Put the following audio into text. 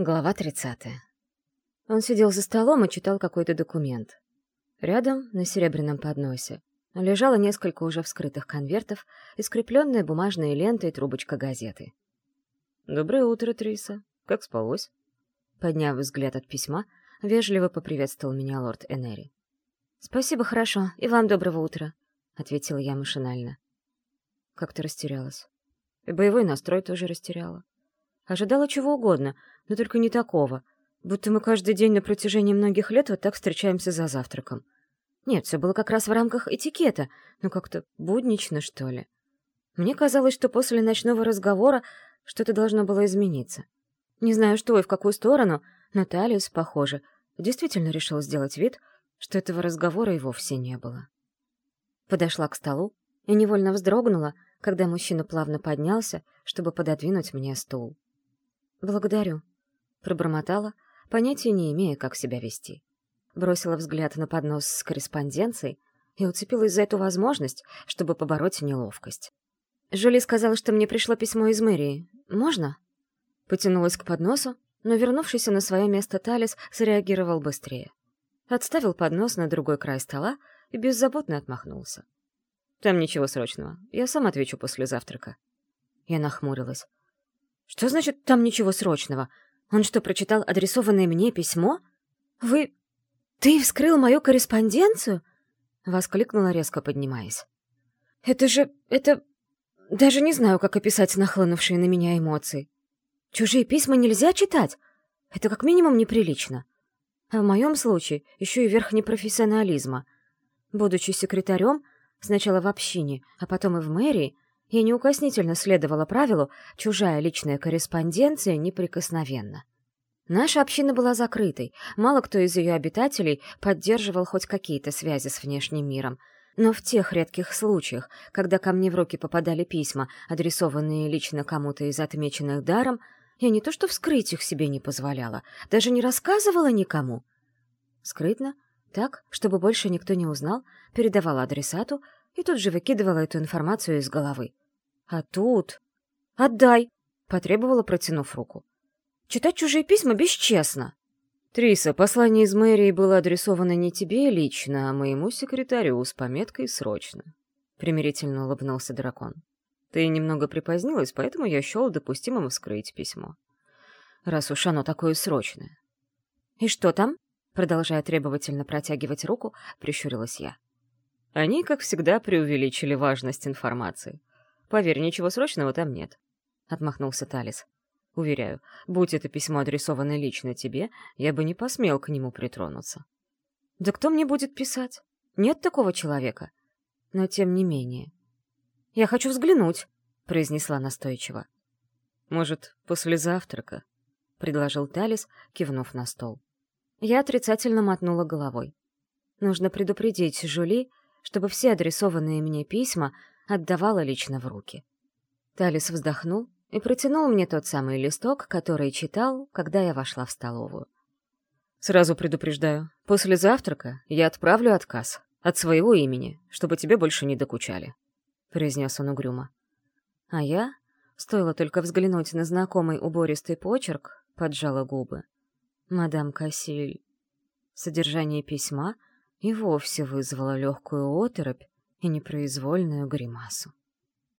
Глава 30. Он сидел за столом и читал какой-то документ. Рядом, на серебряном подносе, лежало несколько уже вскрытых конвертов и скрепленная бумажной лентой трубочка газеты. «Доброе утро, Триса. Как спалось?» Подняв взгляд от письма, вежливо поприветствовал меня лорд Энери. «Спасибо, хорошо. И вам доброго утра», — ответила я машинально. Как-то растерялась. И боевой настрой тоже растеряла. Ожидала чего угодно, но только не такого. Будто мы каждый день на протяжении многих лет вот так встречаемся за завтраком. Нет, все было как раз в рамках этикета, но как-то буднично, что ли. Мне казалось, что после ночного разговора что-то должно было измениться. Не знаю, что и в какую сторону, но Талиус, похоже, действительно решил сделать вид, что этого разговора и вовсе не было. Подошла к столу и невольно вздрогнула, когда мужчина плавно поднялся, чтобы пододвинуть мне стул. «Благодарю», — пробормотала, понятия не имея, как себя вести. Бросила взгляд на поднос с корреспонденцией и уцепилась за эту возможность, чтобы побороть неловкость. Жюли сказала, что мне пришло письмо из мэрии. «Можно?» Потянулась к подносу, но вернувшийся на свое место Талис среагировал быстрее. Отставил поднос на другой край стола и беззаботно отмахнулся. «Там ничего срочного. Я сам отвечу после завтрака». Я нахмурилась. Что значит «там ничего срочного»? Он что, прочитал адресованное мне письмо? Вы... Ты вскрыл мою корреспонденцию? Воскликнула, резко поднимаясь. Это же... это... Даже не знаю, как описать нахлынувшие на меня эмоции. Чужие письма нельзя читать. Это как минимум неприлично. А в моем случае еще и верх непрофессионализма. Будучи секретарем, сначала в общине, а потом и в мэрии, я неукоснительно следовала правилу «чужая личная корреспонденция неприкосновенна». Наша община была закрытой, мало кто из ее обитателей поддерживал хоть какие-то связи с внешним миром. Но в тех редких случаях, когда ко мне в руки попадали письма, адресованные лично кому-то из отмеченных даром, я не то что вскрыть их себе не позволяла, даже не рассказывала никому. Скрытно, так, чтобы больше никто не узнал, передавала адресату и тут же выкидывала эту информацию из головы. А тут... «Отдай!» — потребовала, протянув руку. «Читать чужие письма бесчестно!» «Триса, послание из мэрии было адресовано не тебе лично, а моему секретарю с пометкой «Срочно», — примирительно улыбнулся дракон. «Ты немного припозднилась, поэтому я счел допустимым вскрыть письмо. Раз уж оно такое срочное». «И что там?» — продолжая требовательно протягивать руку, прищурилась я. Они, как всегда, преувеличили важность информации. Поверь, ничего срочного там нет. Отмахнулся Талис. Уверяю, будь это письмо адресовано лично тебе, я бы не посмел к нему притронуться. Да кто мне будет писать? Нет такого человека. Но тем не менее. Я хочу взглянуть, произнесла настойчиво. Может, после завтрака? предложил Талис, кивнув на стол. Я отрицательно мотнула головой. Нужно предупредить Жули, чтобы все адресованные мне письма отдавала лично в руки. Талис вздохнул и протянул мне тот самый листок, который читал, когда я вошла в столовую. «Сразу предупреждаю, после завтрака я отправлю отказ от своего имени, чтобы тебе больше не докучали», — произнес он угрюмо. А я, стоило только взглянуть на знакомый убористый почерк, поджала губы. «Мадам Кассиль». Содержание письма — и вовсе вызвала легкую оторопь и непроизвольную гримасу.